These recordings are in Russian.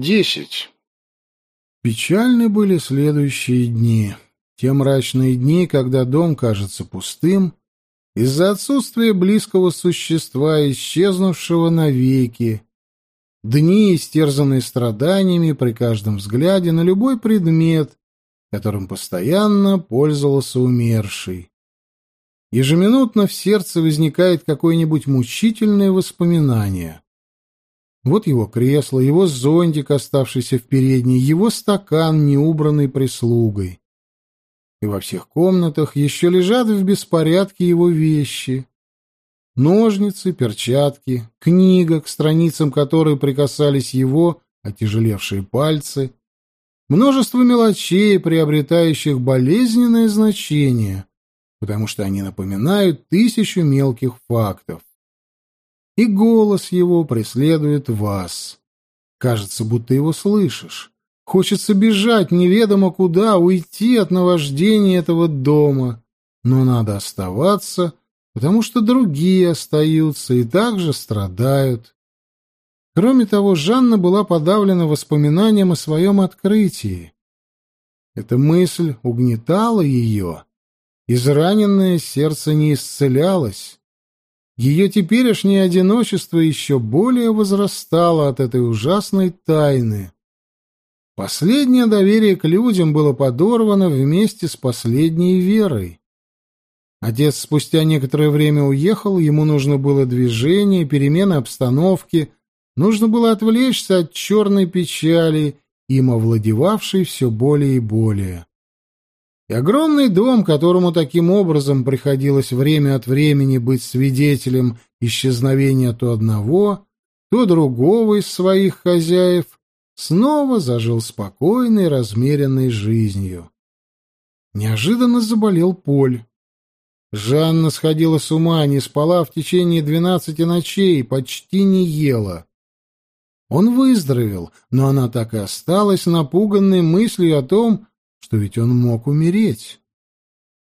Десять. Печальны были следующие дни. Те мрачные дни, когда дом кажется пустым, из-за отсутствия близкого существа, исчезнувшего навеки. Дни, истерзанные страданиями при каждом взгляде на любой предмет, которым постоянно пользовался умерший. Ежеминутно в сердце возникает какое-нибудь мучительное воспоминание. Вот его кресло, его зонтик, оставшийся в передней, его стакан, не убранный прислугой. И во всех комнатах еще лежат в беспорядке его вещи. Ножницы, перчатки, книга, к страницам которой прикасались его отяжелевшие пальцы, множество мелочей, приобретающих болезненное значение, потому что они напоминают тысячу мелких фактов и голос его преследует вас. Кажется, будто его слышишь. Хочется бежать неведомо куда, уйти от наваждения этого дома. Но надо оставаться, потому что другие остаются и также страдают. Кроме того, Жанна была подавлена воспоминанием о своем открытии. Эта мысль угнетала ее. Израненное сердце не исцелялось. Ее теперешнее одиночество еще более возрастало от этой ужасной тайны. Последнее доверие к людям было подорвано вместе с последней верой. Отец спустя некоторое время уехал, ему нужно было движение, перемена обстановки, нужно было отвлечься от черной печали, им овладевавшей все более и более. И огромный дом, которому таким образом приходилось время от времени быть свидетелем исчезновения то одного, то другого из своих хозяев, снова зажил спокойной, размеренной жизнью. Неожиданно заболел Поль. Жанна сходила с ума, не спала в течение двенадцати ночей, почти не ела. Он выздоровел, но она так и осталась напуганной мыслью о том, что ведь он мог умереть.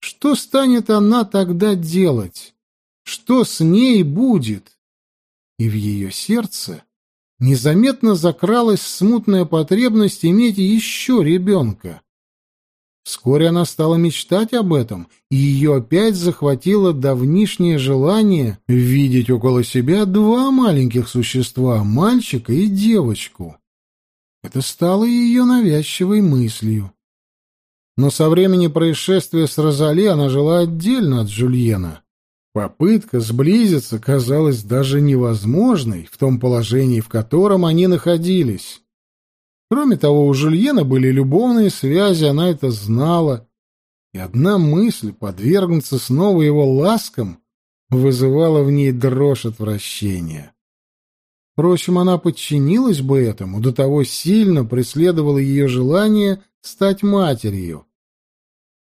Что станет она тогда делать? Что с ней будет? И в ее сердце незаметно закралась смутная потребность иметь еще ребенка. Вскоре она стала мечтать об этом, и ее опять захватило давнишнее желание видеть около себя два маленьких существа, мальчика и девочку. Это стало ее навязчивой мыслью. Но со времени происшествия с Розали она жила отдельно от Жульена. Попытка сблизиться казалась даже невозможной в том положении, в котором они находились. Кроме того, у Жульена были любовные связи, она это знала, и одна мысль подвергнуться снова его ласкам вызывала в ней дрожь отвращения. Впрочем, она подчинилась бы этому, до того сильно преследовало ее желание стать матерью.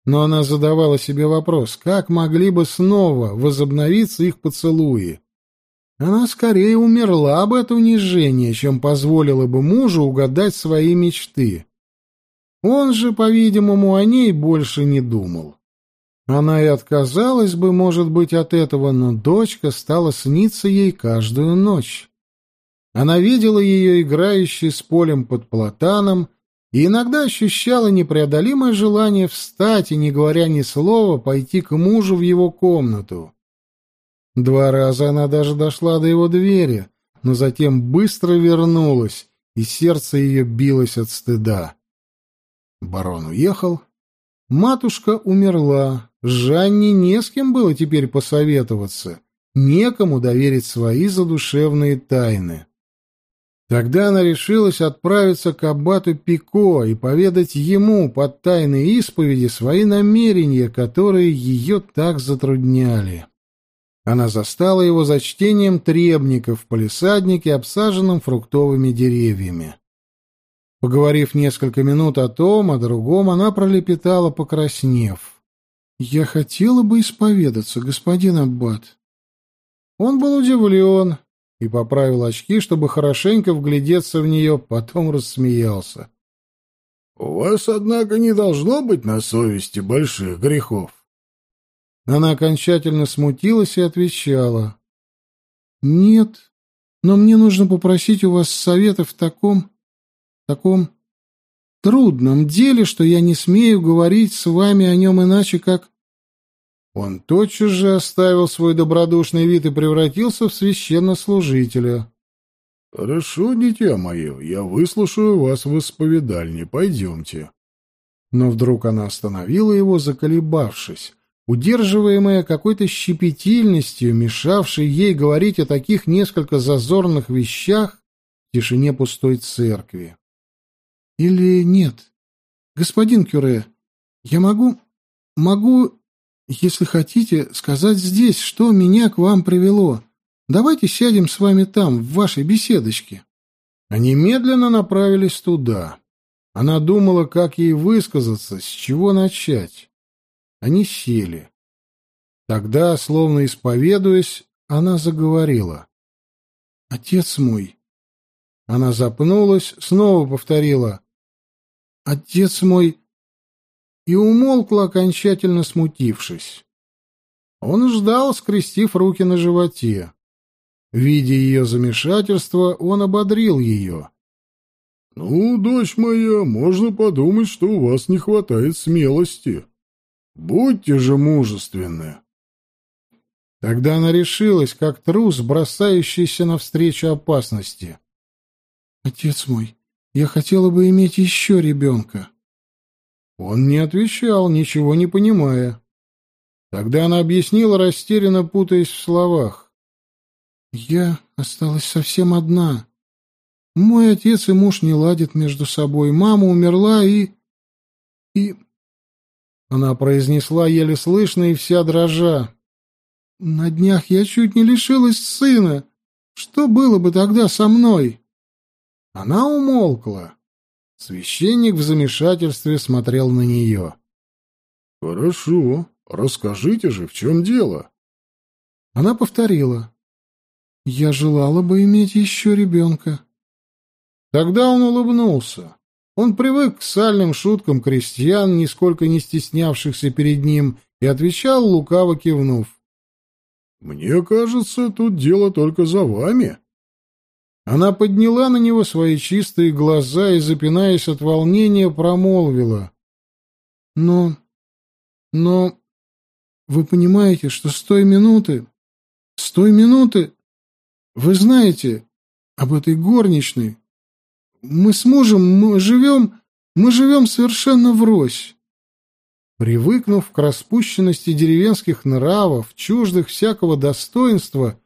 Но она задавала себе вопрос, как могли бы снова возобновиться их поцелуи. Она скорее умерла бы от унижения, чем позволила бы мужу угадать свои мечты. Он же, по-видимому, о ней больше не думал. Она и отказалась бы, может быть, от этого, но дочка стала сниться ей каждую ночь. Она видела ее играющей с полем под платаном и иногда ощущала непреодолимое желание встать и, не говоря ни слова, пойти к мужу в его комнату. Два раза она даже дошла до его двери, но затем быстро вернулась, и сердце ее билось от стыда. Барон уехал. Матушка умерла. Жанне не с кем было теперь посоветоваться, некому доверить свои задушевные тайны. Тогда она решилась отправиться к аббату Пико и поведать ему под тайной исповеди свои намерения, которые ее так затрудняли. Она застала его за чтением требников в палисаднике, обсаженном фруктовыми деревьями. Поговорив несколько минут о том, о другом, она пролепетала, покраснев. «Я хотела бы исповедаться, господин Аббат». Он был удивлен, и поправил очки, чтобы хорошенько вглядеться в нее, потом рассмеялся. — У вас, однако, не должно быть на совести больших грехов. Она окончательно смутилась и отвечала. — Нет, но мне нужно попросить у вас совета в таком... таком трудном деле, что я не смею говорить с вами о нем иначе, как...» Он тотчас же оставил свой добродушный вид и превратился в священнослужителя. «Хорошо, дитя мое, я выслушаю вас в исповедальне. Пойдемте». Но вдруг она остановила его, заколебавшись, удерживаемая какой-то щепетильностью, мешавшей ей говорить о таких несколько зазорных вещах в тишине пустой церкви. «Или нет? Господин Кюре, я могу... могу, если хотите, сказать здесь, что меня к вам привело. Давайте сядем с вами там, в вашей беседочке». Они медленно направились туда. Она думала, как ей высказаться, с чего начать. Они сели. Тогда, словно исповедуясь, она заговорила. «Отец мой!» Она запнулась, снова повторила. «Отец мой!» И умолкла, окончательно смутившись. Он ждал, скрестив руки на животе. Видя ее замешательство, он ободрил ее. «Ну, дочь моя, можно подумать, что у вас не хватает смелости. Будьте же мужественны». Тогда она решилась, как трус, бросающийся навстречу опасности. «Отец мой, я хотела бы иметь еще ребенка». Он не отвечал, ничего не понимая. Тогда она объяснила, растерянно путаясь в словах. «Я осталась совсем одна. Мой отец и муж не ладят между собой. Мама умерла и... и... Она произнесла еле слышно и вся дрожа. На днях я чуть не лишилась сына. Что было бы тогда со мной? Она умолкла. Священник в замешательстве смотрел на нее. «Хорошо. Расскажите же, в чем дело?» Она повторила. «Я желала бы иметь еще ребенка». Тогда он улыбнулся. Он привык к сальным шуткам крестьян, нисколько не стеснявшихся перед ним, и отвечал, лукаво кивнув. «Мне кажется, тут дело только за вами». Она подняла на него свои чистые глаза и, запинаясь от волнения, промолвила. «Но... но... вы понимаете, что с той минуты... с той минуты... вы знаете об этой горничной, мы с мужем, мы живем, мы живем совершенно врозь. Привыкнув к распущенности деревенских нравов, чуждых всякого достоинства,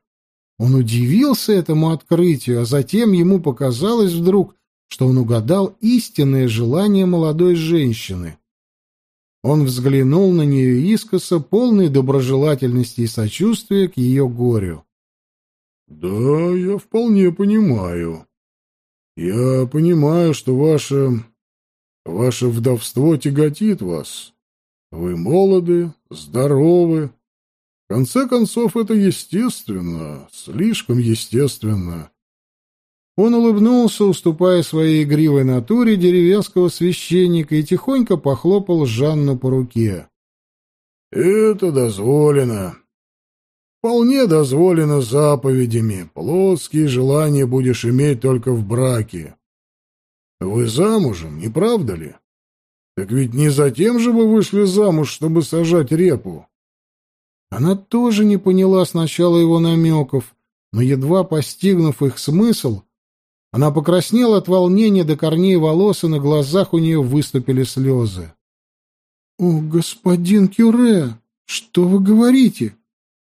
он удивился этому открытию, а затем ему показалось вдруг, что он угадал истинное желание молодой женщины. Он взглянул на нее искоса, полной доброжелательности и сочувствия к ее горю. «Да, я вполне понимаю», я понимаю, что ваше... ваше вдовство тяготит вас. Вы молоды, здоровы. В конце концов, это естественно, слишком естественно. Он улыбнулся, уступая своей игривой натуре деревенского священника, и тихонько похлопал Жанну по руке. «Это дозволено вполне дозволено заповедями. Плотские желания будешь иметь только в браке. Вы замужем, не правда ли? Так ведь не затем же вы вышли замуж, чтобы сажать репу. Она тоже не поняла сначала его намеков, но, едва постигнув их смысл, она покраснела от волнения до корней волос, и на глазах у нее выступили слезы. — О, господин Кюре, что вы говорите?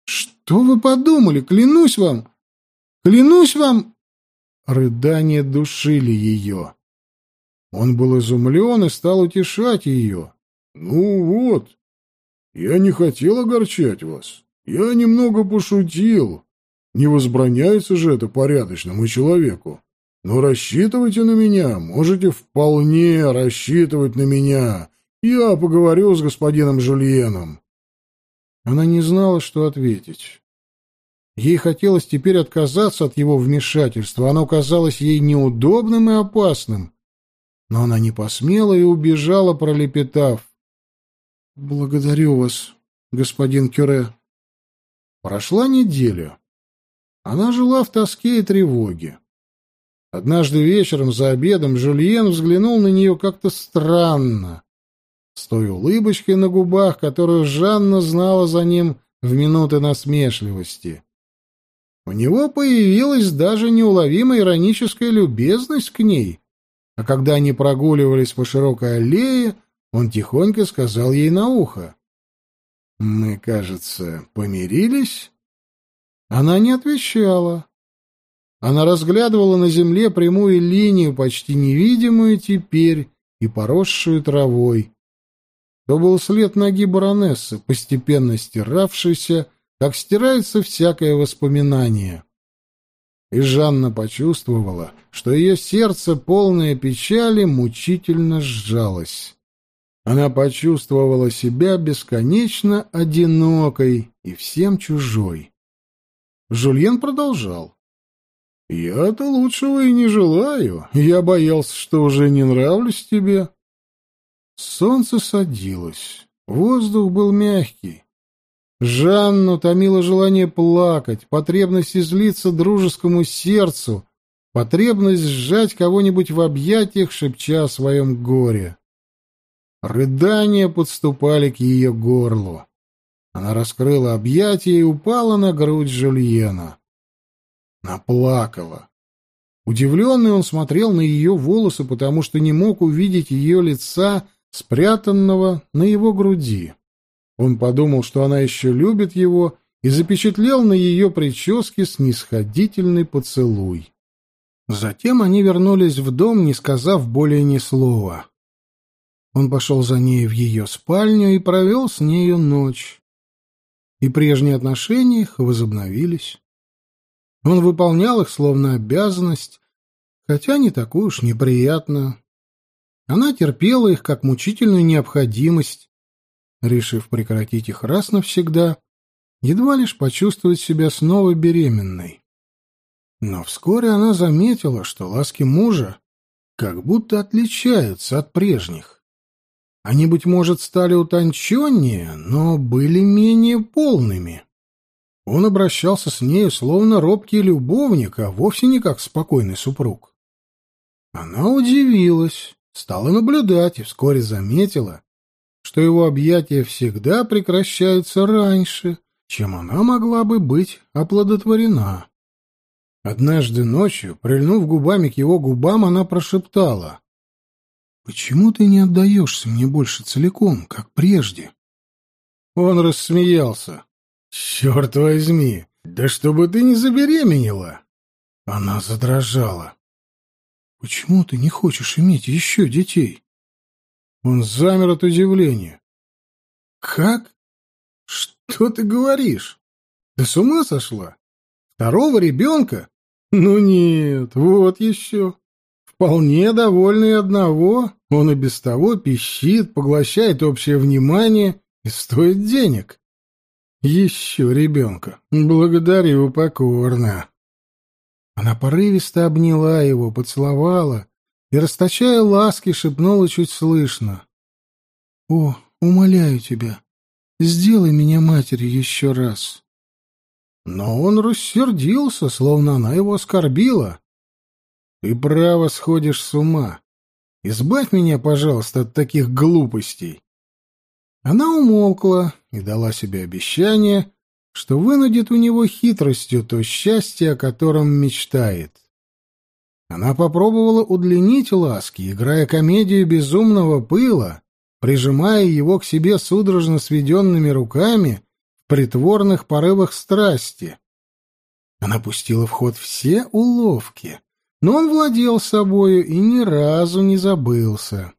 Что вы подумали? Клянусь вам! Клянусь вам!» Рыдания душили ее. Он был изумлен и стал утешать ее. «Ну вот, я не хотел огорчать вас. Я немного пошутил. Не возбраняется же это порядочному человеку. Но рассчитывайте на меня, можете вполне рассчитывать на меня. Я поговорю с господином Жульеном. Она не знала, что ответить. Ей хотелось теперь отказаться от его вмешательства, оно казалось ей неудобным и опасным. Но она не посмела и убежала, пролепетав. «Благодарю вас, господин Кюре». Прошла неделя. Она жила в тоске и тревоге. Однажды вечером за обедом Жульен взглянул на нее как-то странно, с той улыбочкой на губах, которую Жанна знала за ним в минуты насмешливости. У него появилась даже неуловимая ироническая любезность к ней, а когда они прогуливались по широкой аллее, он тихонько сказал ей на ухо. «Мы, кажется, помирились?» Она не отвечала. Она разглядывала на земле прямую линию, почти невидимую теперь и поросшую травой. То был след ноги баронессы, постепенно стиравшийся, как стирается всякое воспоминание. И Жанна почувствовала, что ее сердце, полное печали, мучительно сжалось. Она почувствовала себя бесконечно одинокой и всем чужой. Жульен продолжал. «Я-то лучшего и не желаю. Я боялся, что уже не нравлюсь тебе». Солнце садилось. Воздух был мягкий. Жанну томило желание плакать, потребность излиться дружескому сердцу, потребность сжать кого-нибудь в объятиях, шепча о своем горе. Рыдания подступали к ее горлу. Она раскрыла объятия и упала на грудь Жульена. Наплакала. Удивленный он смотрел на ее волосы, потому что не мог увидеть ее лица, спрятанного на его груди. Он подумал, что она еще любит его, и запечатлел на ее прическе снисходительный поцелуй. Затем они вернулись в дом, не сказав более ни слова. Он пошел за ней в ее спальню и провел с нею ночь. И прежние отношения их возобновились. Он выполнял их словно обязанность, хотя не такую уж неприятную. Она терпела их как мучительную необходимость, решив прекратить их раз навсегда, едва лишь почувствовать себя снова беременной. Но вскоре она заметила, что ласки мужа как будто отличаются от прежних. Они, быть может, стали утонченнее, но были менее полными. Он обращался с нею словно робкий любовник, а вовсе не как спокойный супруг. Она удивилась, стала наблюдать и вскоре заметила, что его объятия всегда прекращаются раньше, чем она могла бы быть оплодотворена. Однажды ночью, прильнув губами к его губам, она прошептала. «Почему ты не отдаешься мне больше целиком, как прежде?» Он рассмеялся. «Черт возьми! Да чтобы ты не забеременела!» Она задрожала. «Почему ты не хочешь иметь еще детей?» Он замер от удивления. «Как? Что ты говоришь? Ты с ума сошла? Второго ребенка? Ну нет, вот еще. Вполне довольный одного, он и без того пищит, поглощает общее внимание и стоит денег. Еще ребенка. Благодарю покорно». Она порывисто обняла его, поцеловала и, расточая ласки, шепнула чуть слышно. «О, умоляю тебя, сделай меня матерью еще раз». Но он рассердился, словно она его оскорбила. «Ты право сходишь с ума. Избавь меня, пожалуйста, от таких глупостей». Она умолкла и дала себе обещание, что вынудит у него хитростью то счастье, о котором мечтает. Она попробовала удлинить ласки, играя комедию безумного пыла, прижимая его к себе судорожно сведенными руками в притворных порывах страсти. Она пустила в ход все уловки, но он владел собою и ни разу не забылся.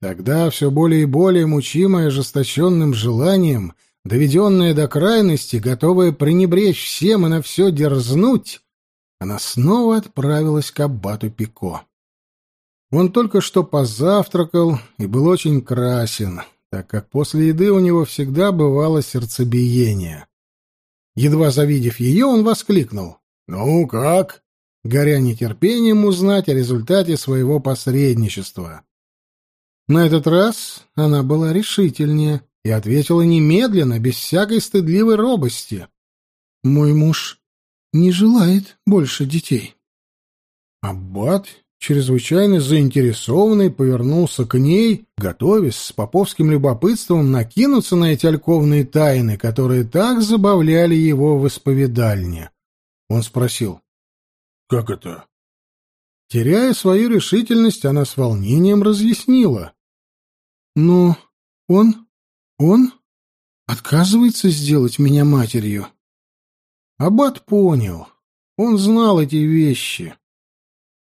Тогда все более и более мучимое ожесточенным желанием, доведенное до крайности, готовое пренебречь всем и на все дерзнуть, она снова отправилась к аббату Пико. Он только что позавтракал и был очень красен, так как после еды у него всегда бывало сердцебиение. Едва завидев ее, он воскликнул. «Ну, как?» Горя нетерпением узнать о результате своего посредничества. На этот раз она была решительнее и ответила немедленно, без всякой стыдливой робости. «Мой муж не желает больше детей. Аббат, чрезвычайно заинтересованный, повернулся к ней, готовясь с поповским любопытством накинуться на эти альковные тайны, которые так забавляли его в исповедальне. Он спросил, «Как это?» Теряя свою решительность, она с волнением разъяснила. «Ну, он... он отказывается сделать меня матерью». Аббат понял. Он знал эти вещи.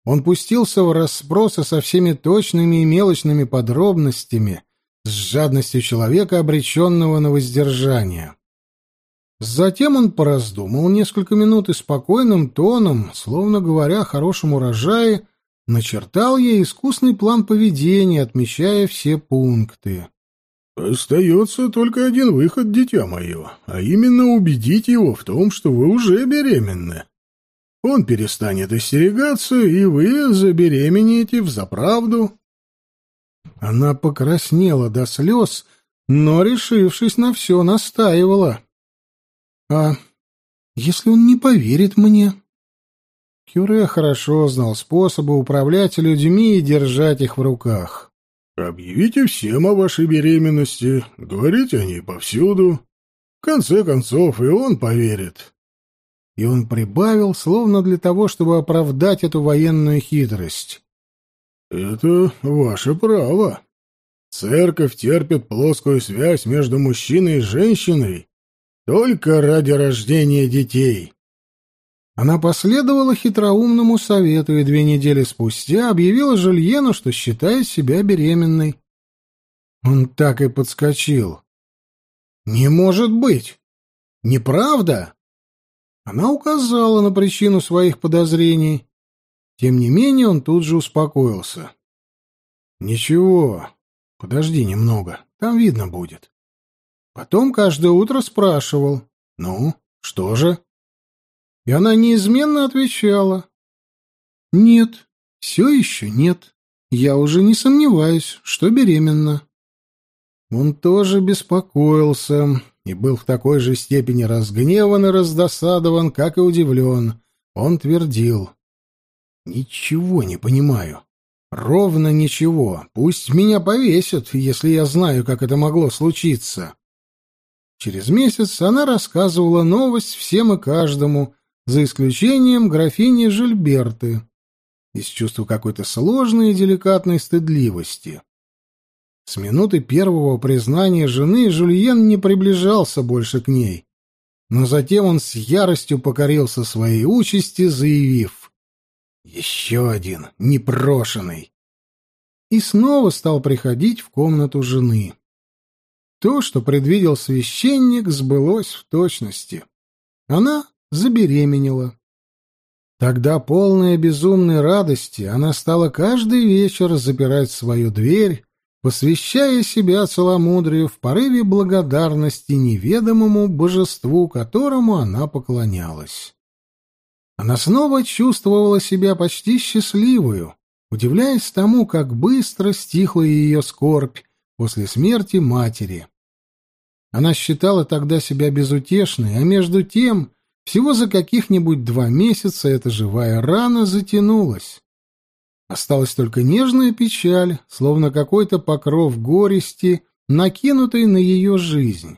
Он пустился в расспросы со всеми точными и мелочными подробностями, с жадностью человека, обреченного на воздержание. Затем он пораздумал несколько минут и спокойным тоном, словно говоря о хорошем урожае, начертал ей искусный план поведения, отмечая все пункты. «Остается только один выход, дитя мое, а именно убедить его в том, что вы уже беременны. Он перестанет остерегаться, и вы забеременеете взаправду». Она покраснела до слез, но, решившись на все, настаивала. «А если он не поверит мне?» Кюре хорошо знал способы управлять людьми и держать их в руках. «Объявите всем о вашей беременности, говорите о ней повсюду. В конце концов, и он поверит». И он прибавил, словно для того, чтобы оправдать эту военную хитрость. «Это ваше право. Церковь терпит плоскую связь между мужчиной и женщиной только ради рождения детей. Она последовала хитроумному совету и две недели спустя объявила Жульену, что считает себя беременной. Он так и подскочил. «Не может быть! Неправда!» Она указала на причину своих подозрений. Тем не менее он тут же успокоился. «Ничего, подожди немного, там видно будет». Потом каждое утро спрашивал, «Ну, что же?» И она неизменно отвечала, «Нет, все еще нет. Я уже не сомневаюсь, что беременна». Он тоже беспокоился и был в такой же степени разгневан и раздосадован, как и удивлен. Он твердил, «Ничего не понимаю. Ровно ничего. Пусть меня повесят, если я знаю, как это могло случиться». Через месяц она рассказывала новость всем и каждому, за исключением графини Жильберты, из чувства какой-то сложной и деликатной стыдливости. С минуты первого признания жены Жульен не приближался больше к ней, но затем он с яростью покорился своей участи, заявив «Еще один, непрошенный!» и снова стал приходить в комнату жены. То, что предвидел священник, сбылось в точности. Она забеременела. Тогда, полная безумной радости, она стала каждый вечер запирать свою дверь, посвящая себя целомудрию в порыве благодарности неведомому божеству, которому она поклонялась. Она снова чувствовала себя почти счастливую, удивляясь тому, как быстро стихла ее скорбь после смерти матери. Она считала тогда себя безутешной, а между тем, всего за каких-нибудь два месяца эта живая рана затянулась. Осталась только нежная печаль, словно какой-то покров горести, накинутый на ее жизнь.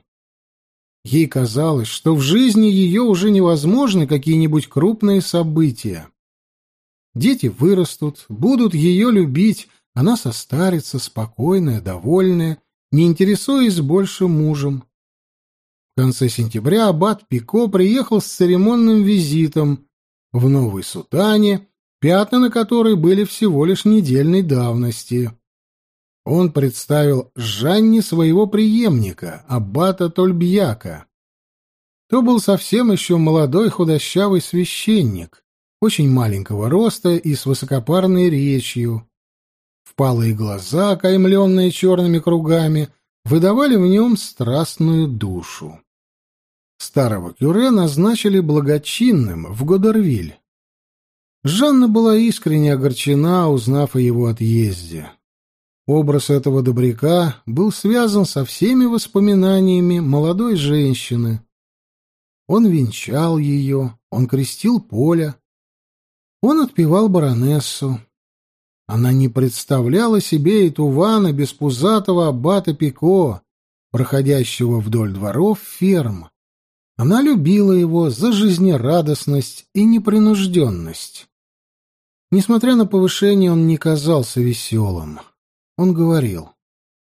Ей казалось, что в жизни ее уже невозможны какие-нибудь крупные события. Дети вырастут, будут ее любить, она состарится, спокойная, довольная, не интересуясь больше мужем. В конце сентября аббат Пико приехал с церемонным визитом в новой сутане, пятна на которой были всего лишь недельной давности. Он представил Жанне своего преемника, аббата Тольбьяка. То был совсем еще молодой худощавый священник, очень маленького роста и с высокопарной речью, Впалые глаза, окаймленные черными кругами, выдавали в нем страстную душу. Старого Кюре назначили благочинным в Годервиль. Жанна была искренне огорчена, узнав о его отъезде. Образ этого добряка был связан со всеми воспоминаниями молодой женщины. Он венчал ее, он крестил Поля. Он отпевал баронессу. Она не представляла себе и Тувана без пузатого аббата Пико, проходящего вдоль дворов ферм. Она любила его за жизнерадостность и непринужденность. Несмотря на повышение, он не казался веселым. Он говорил.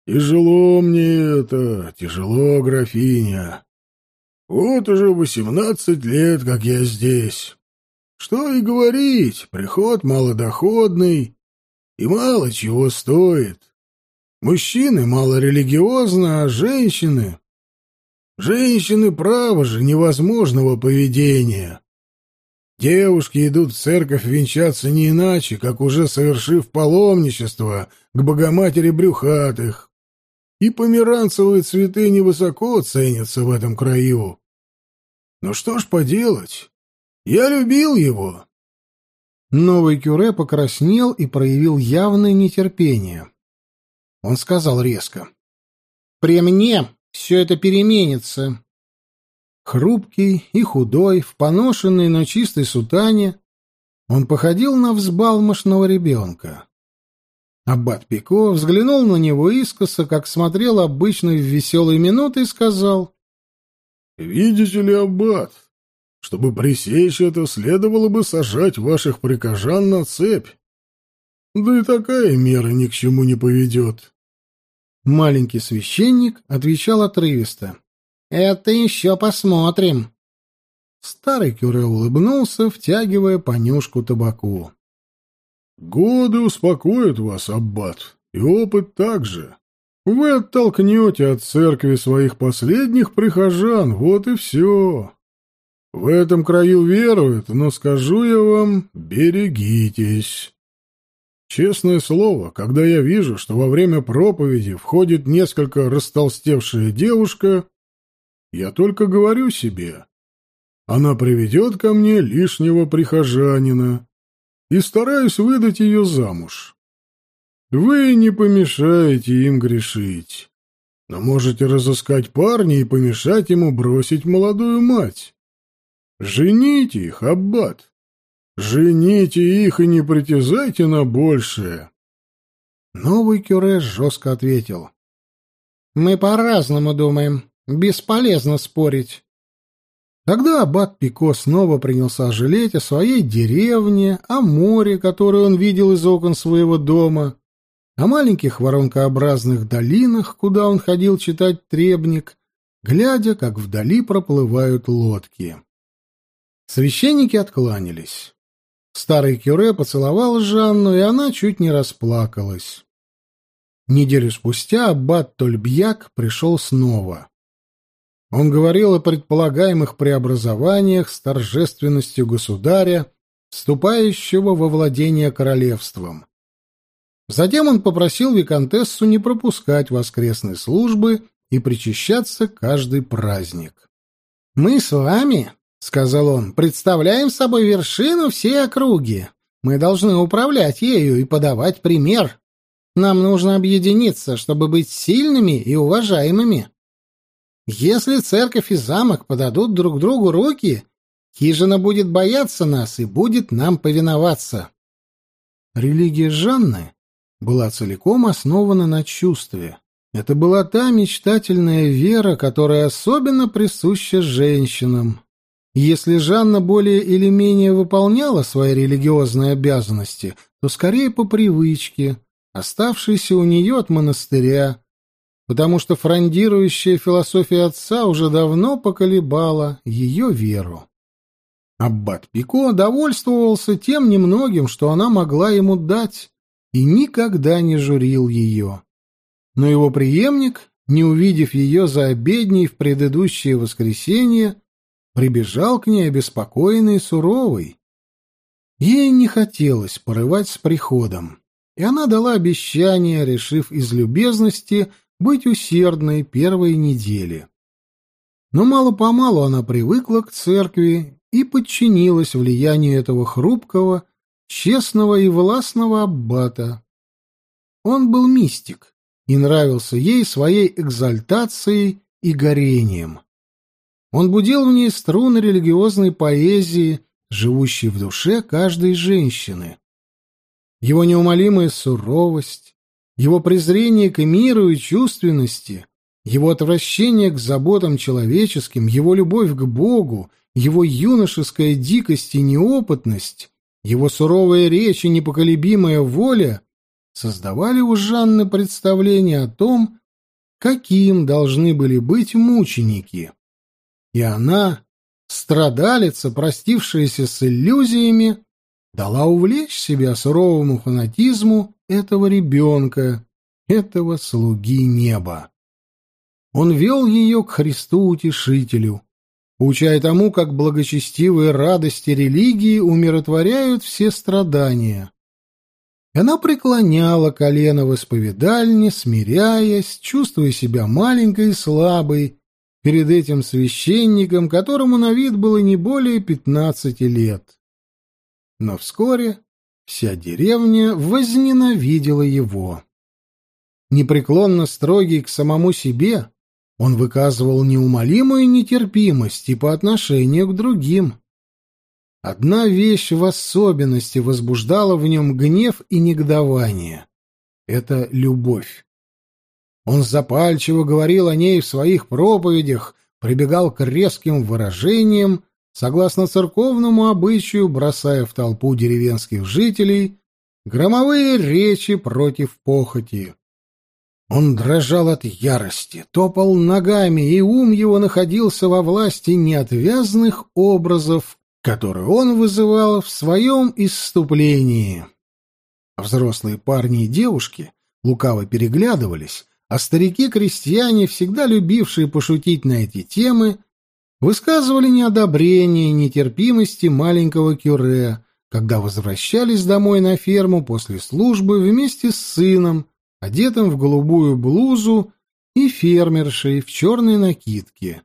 «Тяжело мне это, тяжело, графиня. Вот уже восемнадцать лет, как я здесь. Что и говорить, приход малодоходный и мало чего стоит. Мужчины мало религиозны, а женщины... Женщины, право же, невозможного поведения. Девушки идут в церковь венчаться не иначе, как уже совершив паломничество к Богоматери Брюхатых. И померанцевые цветы невысоко ценятся в этом краю. Ну что ж поделать? Я любил его. Новый кюре покраснел и проявил явное нетерпение. Он сказал резко. «При мне все это переменится. Хрупкий и худой, в поношенной, но чистой сутане, он походил на взбалмошного ребенка. Аббат Пико взглянул на него искоса, как смотрел обычно в веселые минуты, и сказал. — Видите ли, Аббат, чтобы пресечь это, следовало бы сажать ваших прикажан на цепь. Да и такая мера ни к чему не поведет. Маленький священник отвечал отрывисто. «Это еще посмотрим». Старый кюре улыбнулся, втягивая понюшку табаку. «Годы успокоят вас, аббат, и опыт также. Вы оттолкнете от церкви своих последних прихожан, вот и все. В этом краю веруют, но скажу я вам, берегитесь». Честное слово, когда я вижу, что во время проповеди входит несколько растолстевшая девушка, я только говорю себе, она приведет ко мне лишнего прихожанина и стараюсь выдать ее замуж. Вы не помешаете им грешить, но можете разыскать парня и помешать ему бросить молодую мать. Жените их, аббат. Жените их и не притязайте на большее. Новый Кюре жестко ответил. Мы по-разному думаем. Бесполезно спорить. Тогда аббат Пико снова принялся жалеть о своей деревне, о море, которое он видел из окон своего дома, о маленьких воронкообразных долинах, куда он ходил читать требник, глядя, как вдали проплывают лодки. Священники откланялись. Старый Кюре поцеловал Жанну, и она чуть не расплакалась. Неделю спустя аббат Тольбьяк пришел снова. Он говорил о предполагаемых преобразованиях с торжественностью государя, вступающего во владение королевством. Затем он попросил виконтессу не пропускать воскресной службы и причащаться каждый праздник. «Мы с вами, — сказал он, — представляем собой вершину всей округи. Мы должны управлять ею и подавать пример. Нам нужно объединиться, чтобы быть сильными и уважаемыми. Если церковь и замок подадут друг другу руки, хижина будет бояться нас и будет нам повиноваться. Религия Жанны была целиком основана на чувстве. Это была та мечтательная вера, которая особенно присуща женщинам. Если Жанна более или менее выполняла свои религиозные обязанности, то скорее по привычке, оставшейся у нее от монастыря, потому что фрондирующая философия отца уже давно поколебала ее веру. Аббат Пико довольствовался тем немногим, что она могла ему дать, и никогда не журил ее. Но его преемник, не увидев ее за обедней в предыдущее воскресенье, прибежал к ней обеспокоенный и суровый. Ей не хотелось порывать с приходом, и она дала обещание, решив из любезности быть усердной первой недели. Но мало-помалу она привыкла к церкви и подчинилась влиянию этого хрупкого, честного и властного аббата. Он был мистик и нравился ей своей экзальтацией и горением. Он будил в ней струны религиозной поэзии живущий в душе каждой женщины. Его неумолимая суровость, его презрение к миру и чувственности, его отвращение к заботам человеческим, его любовь к Богу, его юношеская дикость и неопытность, его суровая речь и непоколебимая воля создавали у Жанны представление о том, каким должны были быть мученики. И она, страдалица, простившаяся с иллюзиями, дала увлечь себя суровому фанатизму этого ребенка, этого слуги неба. Он вел ее к Христу-утешителю, поучая тому, как благочестивые радости религии умиротворяют все страдания. Она преклоняла колено в исповедальне, смиряясь, чувствуя себя маленькой и слабой перед этим священником, которому на вид было не более пятнадцати лет. Но вскоре вся деревня возненавидела его. Непреклонно строгий к самому себе, он выказывал неумолимую нетерпимость и по отношению к другим. Одна вещь в особенности возбуждала в нем гнев и негодование — это любовь. Он запальчиво говорил о ней в своих проповедях, прибегал к резким выражениям, согласно церковному обычаю, бросая в толпу деревенских жителей громовые речи против похоти. Он дрожал от ярости, топал ногами, и ум его находился во власти неотвязных образов, которые он вызывал в своем исступлении. Взрослые парни и девушки лукаво переглядывались, а старики-крестьяне, всегда любившие пошутить на эти темы, высказывали неодобрение и нетерпимости маленького кюре, когда возвращались домой на ферму после службы вместе с сыном, одетым в голубую блузу и фермершей в черной накидке.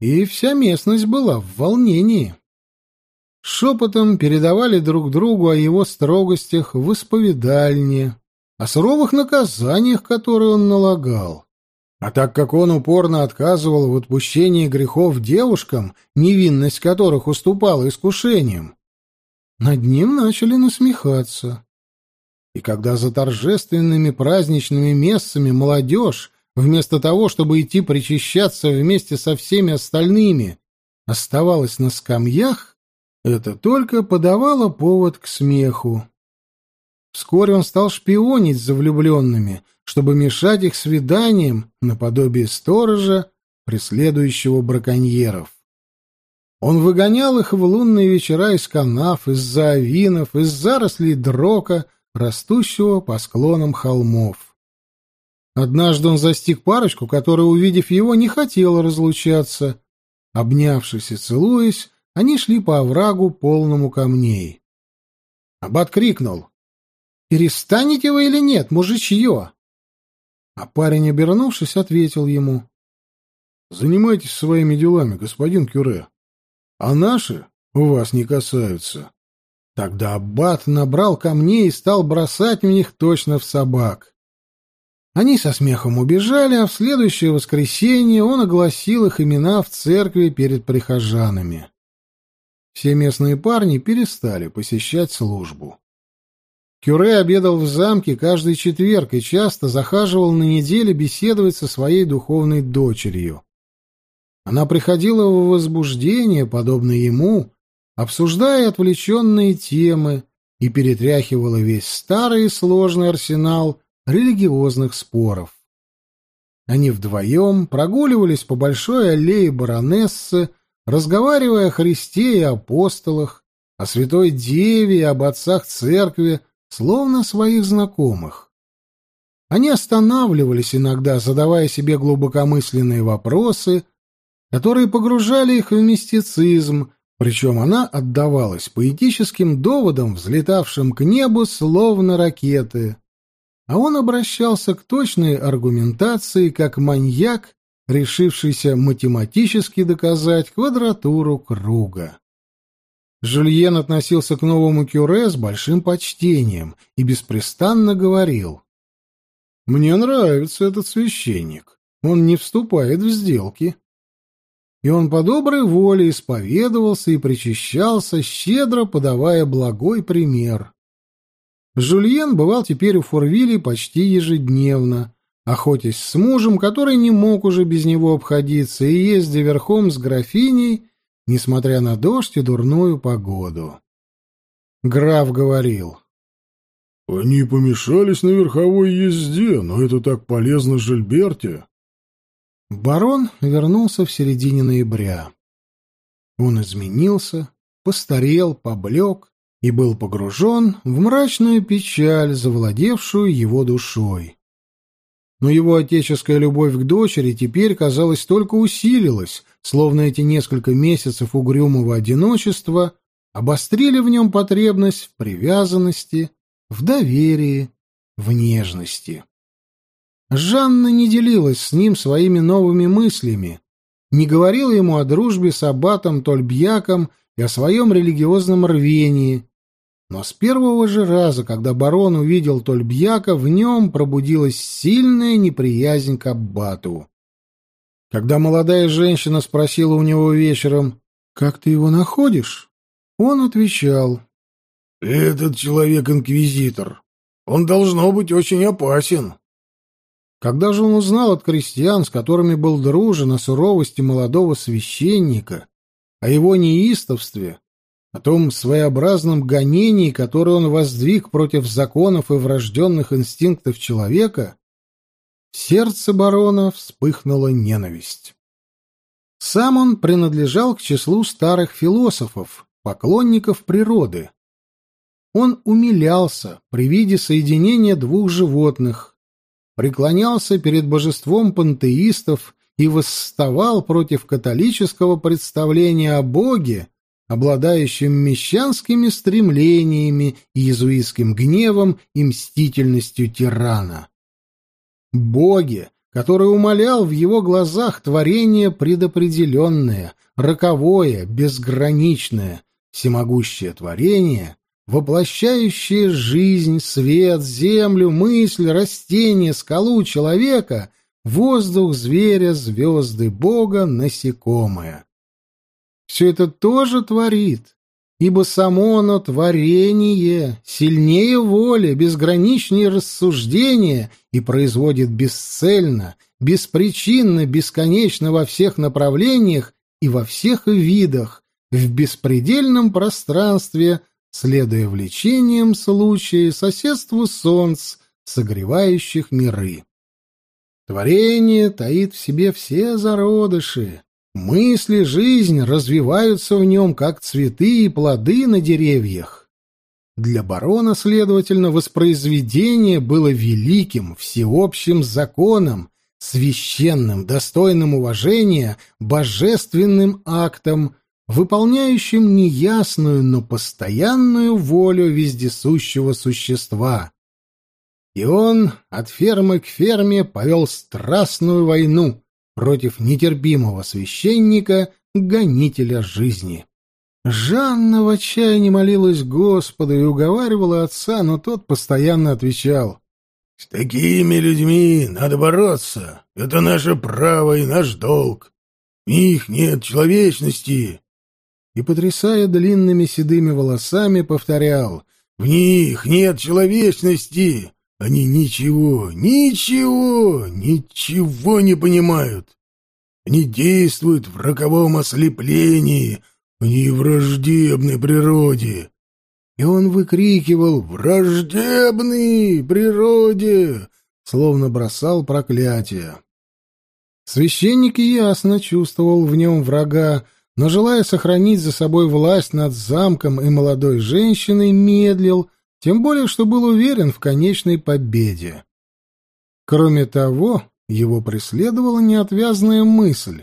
И вся местность была в волнении. Шепотом передавали друг другу о его строгостях в исповедальне, о суровых наказаниях, которые он налагал. А так как он упорно отказывал в отпущении грехов девушкам, невинность которых уступала искушениям, над ним начали насмехаться. И когда за торжественными праздничными мессами молодежь, вместо того, чтобы идти причащаться вместе со всеми остальными, оставалась на скамьях, это только подавало повод к смеху. Вскоре он стал шпионить за влюбленными, чтобы мешать их свиданиям наподобие сторожа, преследующего браконьеров. Он выгонял их в лунные вечера из канав, из-за авинов, из зарослей дрока, растущего по склонам холмов. Однажды он застиг парочку, которая, увидев его, не хотела разлучаться. Обнявшись и целуясь, они шли по оврагу, полному камней. Аббат крикнул. «Перестанете вы или нет, мужичье?» А парень, обернувшись, ответил ему. «Занимайтесь своими делами, господин Кюре, а наши у вас не касаются». Тогда аббат набрал камней и стал бросать в них точно в собак. Они со смехом убежали, а в следующее воскресенье он огласил их имена в церкви перед прихожанами. Все местные парни перестали посещать службу. Кюре обедал в замке каждый четверг и часто захаживал на неделе беседовать со своей духовной дочерью. Она приходила в возбуждение, подобно ему, обсуждая отвлеченные темы, и перетряхивала весь старый и сложный арсенал религиозных споров. Они вдвоем прогуливались по большой аллее баронессы, разговаривая о Христе и апостолах, о Святой Деве и об отцах церкви, словно своих знакомых. Они останавливались иногда, задавая себе глубокомысленные вопросы, которые погружали их в мистицизм, причем она отдавалась поэтическим доводам, взлетавшим к небу словно ракеты. А он обращался к точной аргументации, как маньяк, решившийся математически доказать квадратуру круга. Жюльен относился к новому кюре с большим почтением и беспрестанно говорил. «Мне нравится этот священник. Он не вступает в сделки. и он по доброй воле исповедовался и причащался, щедро подавая благой пример. Жульен бывал теперь у Форвилли почти ежедневно, охотясь с мужем, который не мог уже без него обходиться, и ездя верхом с графиней, несмотря на дождь и дурную погоду. Граф говорил. «Они помешались на верховой езде, но это так полезно Жильберте». Барон вернулся в середине ноября. Он изменился, постарел, поблек и был погружен в мрачную печаль, завладевшую его душой но его отеческая любовь к дочери теперь, казалось, только усилилась, словно эти несколько месяцев угрюмого одиночества обострили в нем потребность в привязанности, в доверии, в нежности. Жанна не делилась с ним своими новыми мыслями, не говорила ему о дружбе с аббатом Тольбьяком и о своем религиозном рвении, но с первого же раза, когда барон увидел Тольбьяка, в нем пробудилась сильная неприязнь к аббату. Когда молодая женщина спросила у него вечером, «Как ты его находишь?» Он отвечал, «Этот человек инквизитор. Он должно быть очень опасен». Когда же он узнал от крестьян, с которыми был дружен, о суровости молодого священника, о его неистовстве, о том своеобразном гонении, которое он воздвиг против законов и врожденных инстинктов человека, в сердце барона вспыхнула ненависть. Сам он принадлежал к числу старых философов, поклонников природы. Он умилялся при виде соединения двух животных, преклонялся перед божеством пантеистов и восставал против католического представления о Боге, обладающим мещанскими стремлениями, иезуитским гневом и мстительностью тирана. Боги, который умолял в его глазах творение предопределенное, роковое, безграничное, всемогущее творение, воплощающее жизнь, свет, землю, мысль, растение, скалу человека, воздух зверя, звезды Бога, насекомое. Все это тоже творит, ибо само оно творение, сильнее воли, безграничнее рассуждения и производит бесцельно, беспричинно, бесконечно во всех направлениях и во всех видах, в беспредельном пространстве, следуя влечениям случая соседству солнц, согревающих миры. Творение таит в себе все зародыши, Мысли, жизнь развиваются в нем, как цветы и плоды на деревьях. Для барона, следовательно, воспроизведение было великим, всеобщим законом, священным, достойным уважения, божественным актом, выполняющим неясную, но постоянную волю вездесущего существа. И он от фермы к ферме повел страстную войну, против нетерпимого священника, гонителя жизни. Жанна в отчаянии молилась Господу и уговаривала отца, но тот постоянно отвечал. «С такими людьми надо бороться. Это наше право и наш долг. В них нет человечности». И, потрясая длинными седыми волосами, повторял. «В них нет человечности. Они ничего, ничего, ничего не понимают. Они действуют в роковом ослеплении, они враждебны природе. И он выкрикивал «Враждебны природе!» словно бросал проклятие. Священник ясно чувствовал в нем врага, но, желая сохранить за собой власть над замком и молодой женщиной, медлил — тем более, что был уверен в конечной победе. Кроме того, его преследовала неотвязная мысль.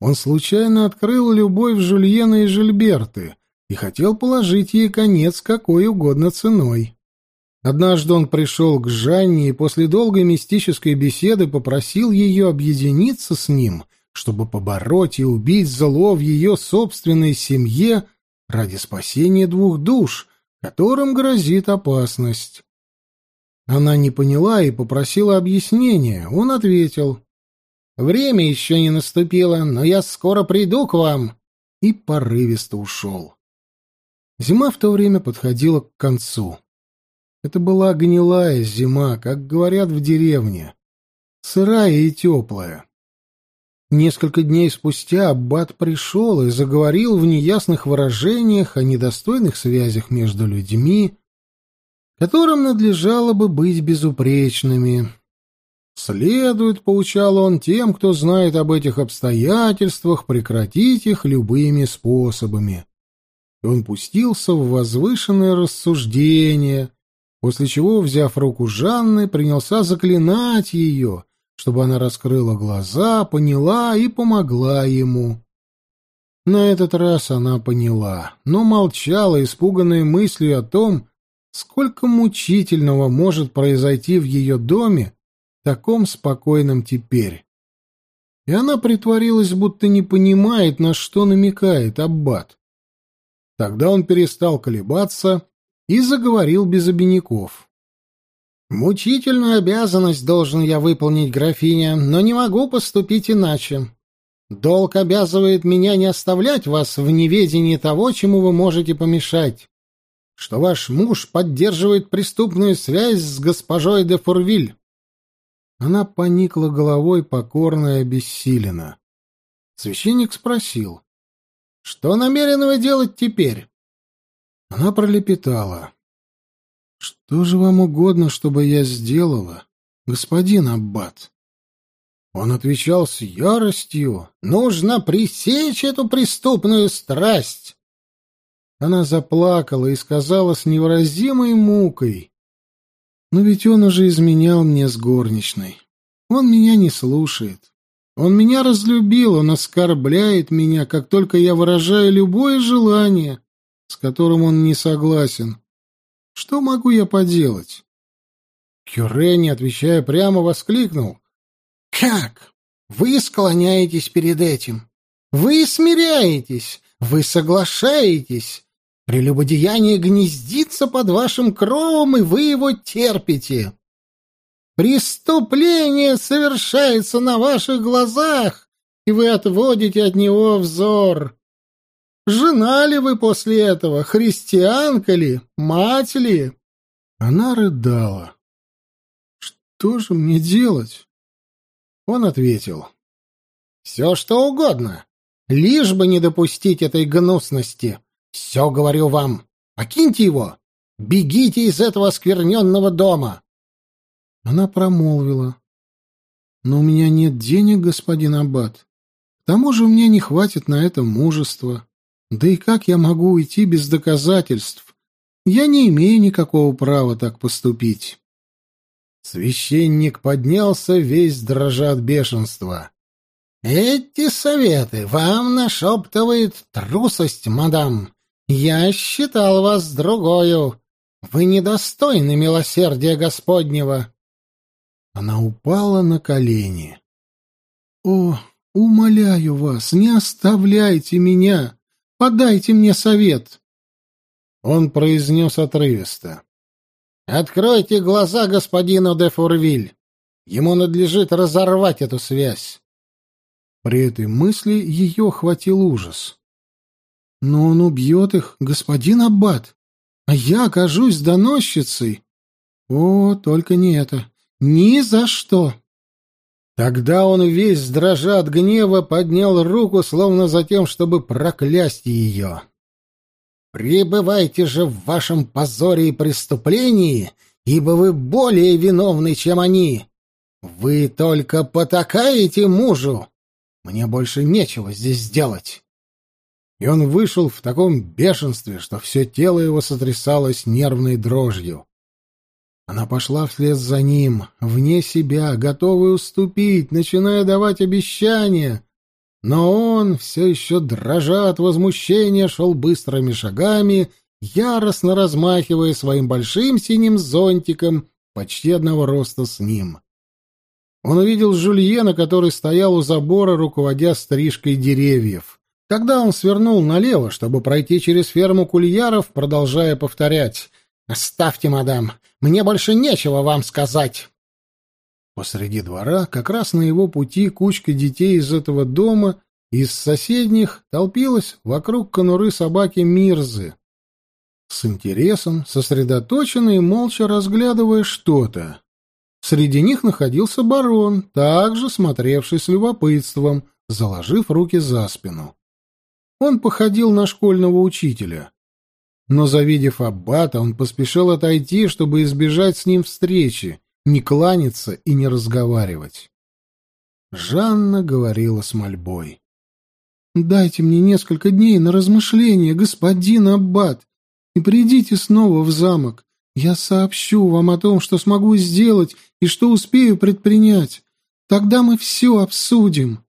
Он случайно открыл любовь Жульена и Жильберты и хотел положить ей конец какой угодно ценой. Однажды он пришел к Жанне и после долгой мистической беседы попросил ее объединиться с ним, чтобы побороть и убить зло в ее собственной семье ради спасения двух душ, которым грозит опасность. Она не поняла и попросила объяснения. Он ответил. Время еще не наступило, но я скоро приду к вам!» И порывисто ушел. Зима в то время подходила к концу. Это была гнилая зима, как говорят в деревне, сырая и теплая. Несколько дней спустя аббат пришел и заговорил в неясных выражениях о недостойных связях между людьми, которым надлежало бы быть безупречными. Следует, поучал он тем, кто знает об этих обстоятельствах, прекратить их любыми способами. И он пустился в возвышенное рассуждение, после чего, взяв руку Жанны, принялся заклинать ее, чтобы она раскрыла глаза, поняла и помогла ему. На этот раз она поняла, но молчала, испуганная мыслью о том, сколько мучительного может произойти в ее доме, таком спокойном теперь. И она притворилась, будто не понимает, на что намекает Аббат. Тогда он перестал колебаться и заговорил без обиняков. «Мучительную обязанность должен я выполнить, графиня, но не могу поступить иначе. Долг обязывает меня не оставлять вас в неведении того, чему вы можете помешать, что ваш муж поддерживает преступную связь с госпожой де Фурвиль. Она поникла головой, покорно и обессилена. Священник спросил, «Что намерены вы делать теперь?» Она пролепетала. «Что же вам угодно, чтобы я сделала, господин Аббат?» Он отвечал с яростью, «Нужно пресечь эту преступную страсть!» Она заплакала и сказала с невыразимой мукой, но ведь он уже изменял мне с горничной. Он меня не слушает. Он меня разлюбил, он оскорбляет меня, как только я выражаю любое желание, с которым он не согласен. Что могу я поделать? Кюре, не отвечая прямо, воскликнул. «Как? Вы склоняетесь перед этим? Вы смиряетесь? Вы соглашаетесь? Прелюбодеяние гнездится под вашим кровом, и вы его терпите. Преступление совершается на ваших глазах, и вы отводите от него взор. Жена ли вы после этого, христианка ли, мать ли? Она рыдала. Что же мне делать? Он ответил. Все, что угодно, лишь бы не допустить этой гнусности. Все говорю вам. Покиньте его. Бегите из этого оскверненного дома. Она промолвила. Но у меня нет денег, господин Аббат. К тому же меня не хватит на это мужества. Да и как я могу уйти без доказательств? Я не имею никакого права так поступить. Священник поднялся весь дрожа от бешенства. «Эти советы вам нашептывает трусость, мадам. Я считал вас другою. Вы недостойны милосердия Господнего. Она упала на колени. О, умоляю вас, не оставляйте меня. Подайте мне совет. Он произнес отрывисто. Откройте глаза господину де Фурвиль. Ему надлежит разорвать эту связь. При этой мысли ее охватил ужас. Но он убьет их, господин Аббат, а я окажусь доносчицей. О, только не это. Ни за что. Тогда он весь дрожа от гнева поднял руку, словно за тем, чтобы проклясть ее. «Пребывайте же в вашем позоре и преступлении, ибо вы более виновны, чем они. Вы только потакаете мужу. Мне больше нечего здесь делать и он вышел в таком бешенстве, что все тело его сотрясалось нервной дрожью. Она пошла вслед за ним, вне себя, готовая уступить, начиная давать обещания. Но он, все еще дрожа от возмущения, шел быстрыми шагами, яростно размахивая своим большим синим зонтиком, почти одного роста с ним. Он увидел Жульена, который стоял у забора, руководя стрижкой деревьев. Тогда он свернул налево, чтобы пройти через ферму кульяров, продолжая повторять «Оставьте, мадам, мне больше нечего вам сказать». Посреди двора, как раз на его пути, кучка детей из этого дома и из соседних толпилась вокруг конуры собаки Мирзы. С интересом, сосредоточенно и молча разглядывая что-то. Среди них находился барон, также смотревший с любопытством, заложив руки за спину. Он походил на школьного учителя. Но, завидев аббата, он поспешил отойти, чтобы избежать с ним встречи, не кланяться и не разговаривать. Жанна говорила с мольбой. «Дайте мне несколько дней на размышление, господин аббат, и придите снова в замок. Я сообщу вам о том, что смогу сделать и что успею предпринять. Тогда мы все обсудим».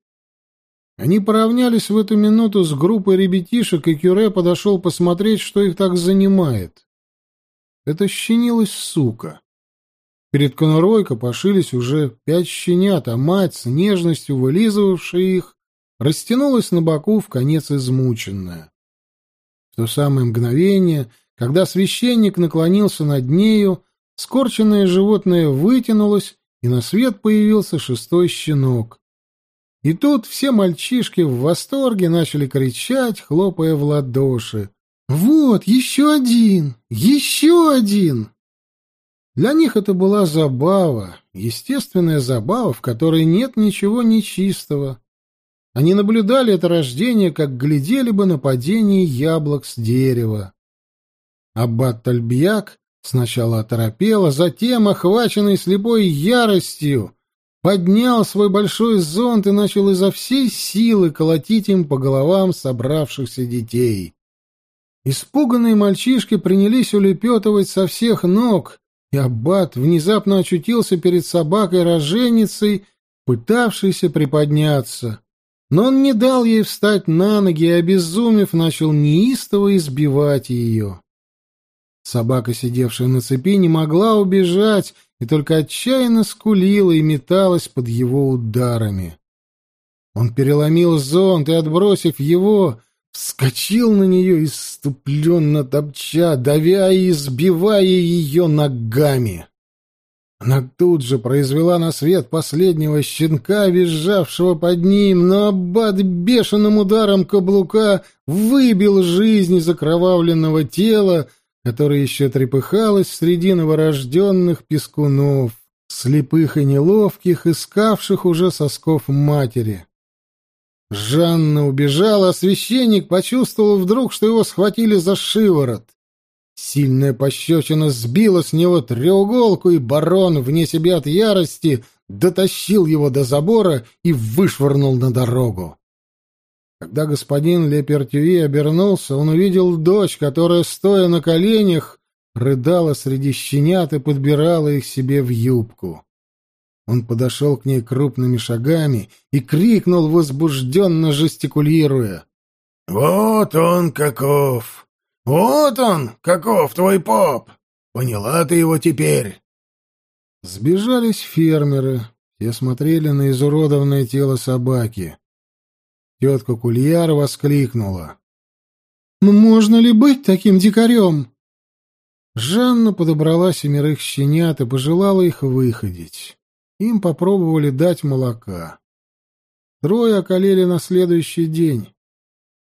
Они поравнялись в эту минуту с группой ребятишек, и Кюре подошел посмотреть, что их так занимает. Это щенилась сука. Перед конурой копошились уже пять щенят, а мать, с нежностью вылизывавшая их, растянулась на боку в конец измученная. В то самое мгновение, когда священник наклонился над нею, скорченное животное вытянулось, и на свет появился шестой щенок. И тут все мальчишки в восторге начали кричать, хлопая в ладоши. «Вот, еще один! Еще один!» Для них это была забава, естественная забава, в которой нет ничего нечистого. Они наблюдали это рождение, как глядели бы на падение яблок с дерева. Аббат Тальбьяк сначала оторопел, а затем, охваченный слепой яростью, поднял свой большой зонт и начал изо всей силы колотить им по головам собравшихся детей. Испуганные мальчишки принялись улепетывать со всех ног, и Аббат внезапно очутился перед собакой-роженицей, пытавшейся приподняться. Но он не дал ей встать на ноги и, обезумев, начал неистово избивать ее. Собака, сидевшая на цепи, не могла убежать и только отчаянно скулила и металась под его ударами. Он переломил зонт и, отбросив его, вскочил на нее, иступленно топча, давя и избивая ее ногами. Она тут же произвела на свет последнего щенка, визжавшего под ним, но аббат бешеным ударом каблука выбил жизнь из окровавленного тела, которая еще трепыхалась среди новорожденных пескунов, слепых и неловких, искавших уже сосков матери. Жанна убежала, а священник почувствовал вдруг, что его схватили за шиворот. Сильная пощечина сбила с него треуголку, и барон, вне себя от ярости, дотащил его до забора и вышвырнул на дорогу. Когда господин Лепертюи обернулся, он увидел дочь, которая, стоя на коленях, рыдала среди щенят и подбирала их себе в юбку. Он подошел к ней крупными шагами и крикнул, возбужденно жестикулируя. «Вот он каков! Вот он каков, твой поп! Поняла ты его теперь!» Сбежались фермеры, все смотрели на изуродованное тело собаки. Тетка Кульяр воскликнула. «Ну можно ли быть таким дикарем?» Жанна подобрала семерых щенят и пожелала их выходить. Им попробовали дать молока. Трое околели на следующий день.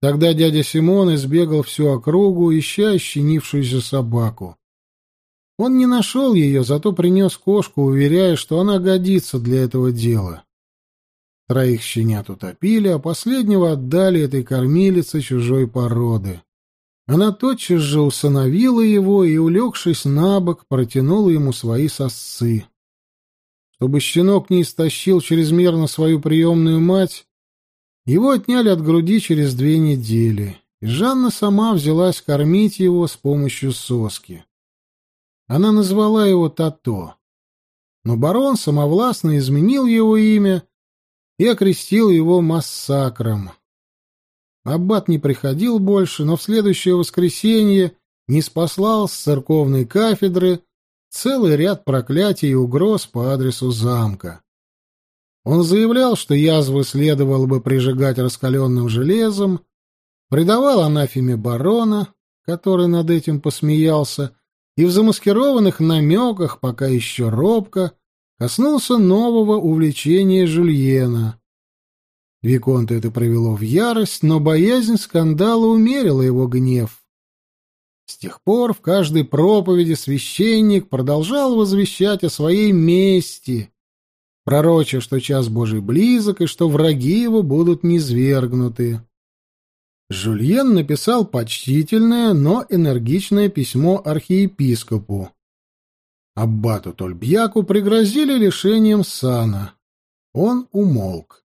Тогда дядя Симон избегал всю округу, ища щенившуюся собаку. Он не нашел ее, зато принес кошку, уверяя, что она годится для этого дела. Троих щенят утопили, а последнего отдали этой кормилице чужой породы. Она тотчас же усыновила его и, улегшись на бок, протянула ему свои сосцы. Чтобы щенок не истощил чрезмерно свою приемную мать, его отняли от груди через две недели, и Жанна сама взялась кормить его с помощью соски. Она назвала его Тато. Но барон самовластно изменил его имя и окрестил его массакром. Аббат не приходил больше, но в следующее воскресенье не спаслал с церковной кафедры целый ряд проклятий и угроз по адресу замка. Он заявлял, что язвы следовало бы прижигать раскаленным железом, предавал анафеме барона, который над этим посмеялся, и в замаскированных намеках, пока еще робко, коснулся нового увлечения Жульена. Виконта это привело в ярость, но боязнь скандала умерила его гнев. С тех пор в каждой проповеди священник продолжал возвещать о своей мести, пророча, что час Божий близок и что враги его будут низвергнуты. Жульен написал почтительное, но энергичное письмо архиепископу. Аббату Тольбьяку пригрозили лишением сана. Он умолк.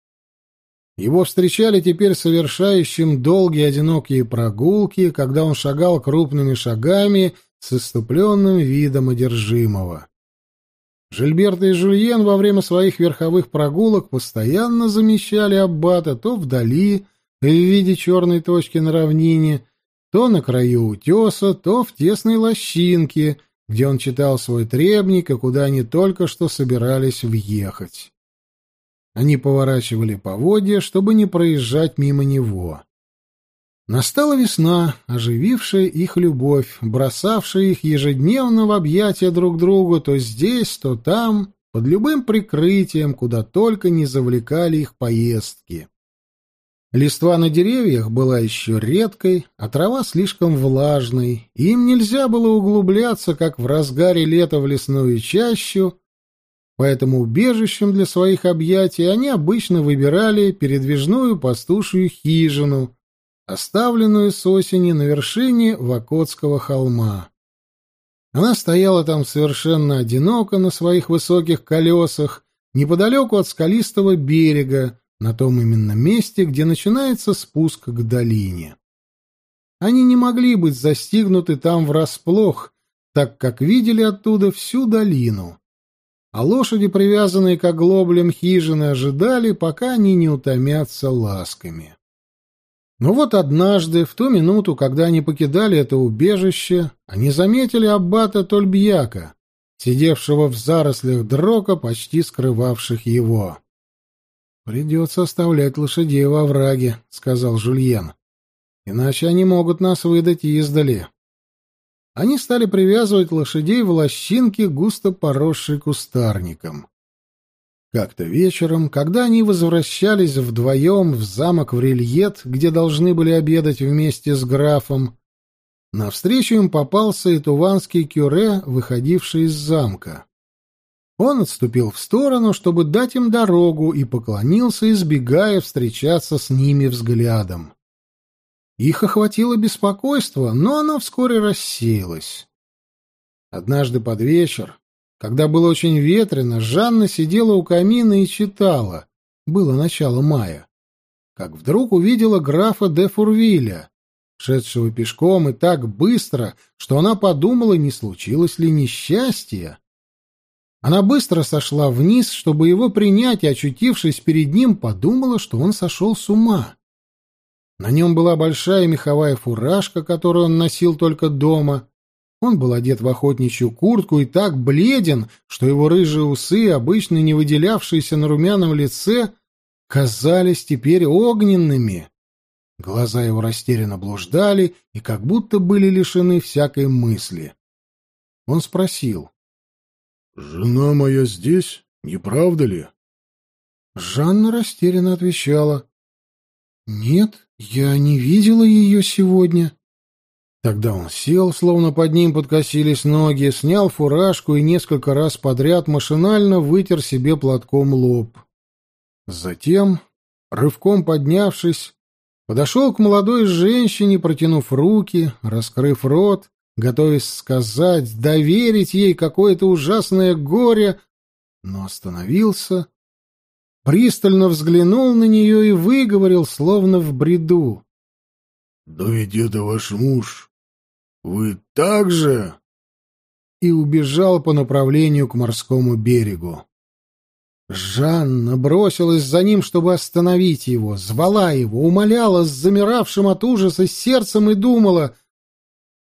Его встречали теперь совершающим долгие одинокие прогулки, когда он шагал крупными шагами с иступленным видом одержимого. Жильберт и Жульен во время своих верховых прогулок постоянно замещали аббата то вдали, в виде черной точки на равнине, то на краю утеса, то в тесной лощинке, где он читал свой требник и куда они только что собирались въехать. Они поворачивали поводья, чтобы не проезжать мимо него. Настала весна, оживившая их любовь, бросавшая их ежедневно в объятия друг другу то здесь, то там, под любым прикрытием, куда только не завлекали их поездки. Листва на деревьях была еще редкой, а трава слишком влажной, и им нельзя было углубляться, как в разгаре лета в лесную чащу, поэтому убежищем для своих объятий они обычно выбирали передвижную пастушью хижину, оставленную с осени на вершине Вакотского холма. Она стояла там совершенно одиноко на своих высоких колесах, неподалеку от скалистого берега, на том именно месте, где начинается спуск к долине. Они не могли быть застигнуты там врасплох, так как видели оттуда всю долину. А лошади, привязанные к оглоблям хижины, ожидали, пока они не утомятся ласками. Но вот однажды, в ту минуту, когда они покидали это убежище, они заметили аббата Тольбьяка, сидевшего в зарослях дрока, почти скрывавших его. «Придется оставлять лошадей во враге», — сказал Жульен. «Иначе они могут нас выдать издали». Они стали привязывать лошадей в лощинке, густо поросшей кустарником. Как-то вечером, когда они возвращались вдвоем в замок в Рельет, где должны были обедать вместе с графом, навстречу им попался и туванский кюре, выходивший из замка. Он отступил в сторону, чтобы дать им дорогу, и поклонился, избегая встречаться с ними взглядом. Их охватило беспокойство, но оно вскоре рассеялось. Однажды под вечер, когда было очень ветрено, Жанна сидела у камина и читала. Было начало мая. Как вдруг увидела графа де Фурвиля, шедшего пешком и так быстро, что она подумала, не случилось ли несчастье. Она быстро сошла вниз, чтобы его принять, и, очутившись перед ним, подумала, что он сошел с ума. На нем была большая меховая фуражка, которую он носил только дома. Он был одет в охотничью куртку и так бледен, что его рыжие усы, обычно не выделявшиеся на румяном лице, казались теперь огненными. Глаза его растерянно блуждали и как будто были лишены всякой мысли. Он спросил. «Жена моя здесь, не правда ли?» Жанна растерянно отвечала. «Нет, я не видела ее сегодня». Тогда он сел, словно под ним подкосились ноги, снял фуражку и несколько раз подряд машинально вытер себе платком лоб. Затем, рывком поднявшись, подошел к молодой женщине, протянув руки, раскрыв рот, готовясь сказать, доверить ей какое-то ужасное горе, но остановился, пристально взглянул на нее и выговорил, словно в бреду. — Да ведь это ваш муж. Вы так же? И убежал по направлению к морскому берегу. Жанна бросилась за ним, чтобы остановить его, звала его, умоляла с замиравшим от ужаса сердцем и думала —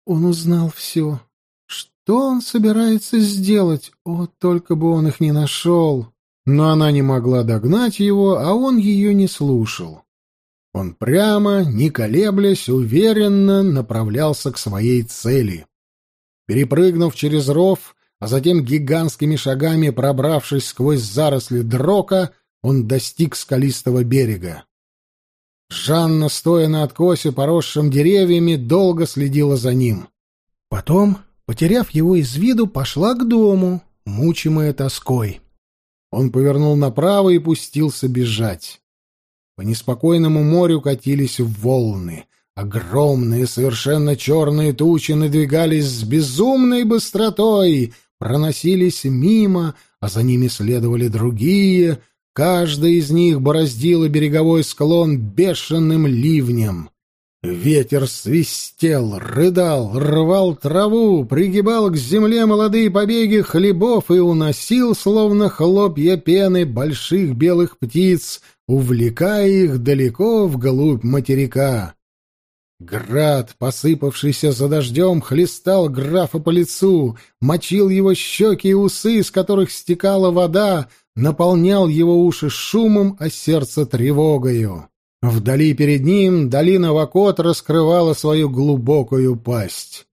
он узнал все. Что он собирается сделать? О, только бы он их не нашел. Но она не могла догнать его, а он ее не слушал. Он прямо, не колеблясь, уверенно направлялся к своей цели. Перепрыгнув через ров, а затем гигантскими шагами, пробравшись сквозь заросли дрока, он достиг скалистого берега. Жанна, стоя на откосе, поросшем деревьями, долго следила за ним. Потом, потеряв его из виду, пошла к дому, мучимая тоской. Он повернул направо и пустился бежать. По неспокойному морю катились волны. Огромные, совершенно черные тучи надвигались с безумной быстротой, проносились мимо, а за ними следовали другие. Каждая из них бороздила береговой склон бешеным ливнем. Ветер свистел, рыдал, рвал траву, пригибал к земле молодые побеги хлебов и уносил, словно хлопья пены, больших белых птиц, увлекая их далеко вглубь материка. Град, посыпавшийся за дождем, хлестал графа по лицу, мочил его щеки и усы, из которых стекала вода, наполнял его уши шумом, а сердце тревогою. Вдали перед ним долина Вакот раскрывала свою глубокую пасть.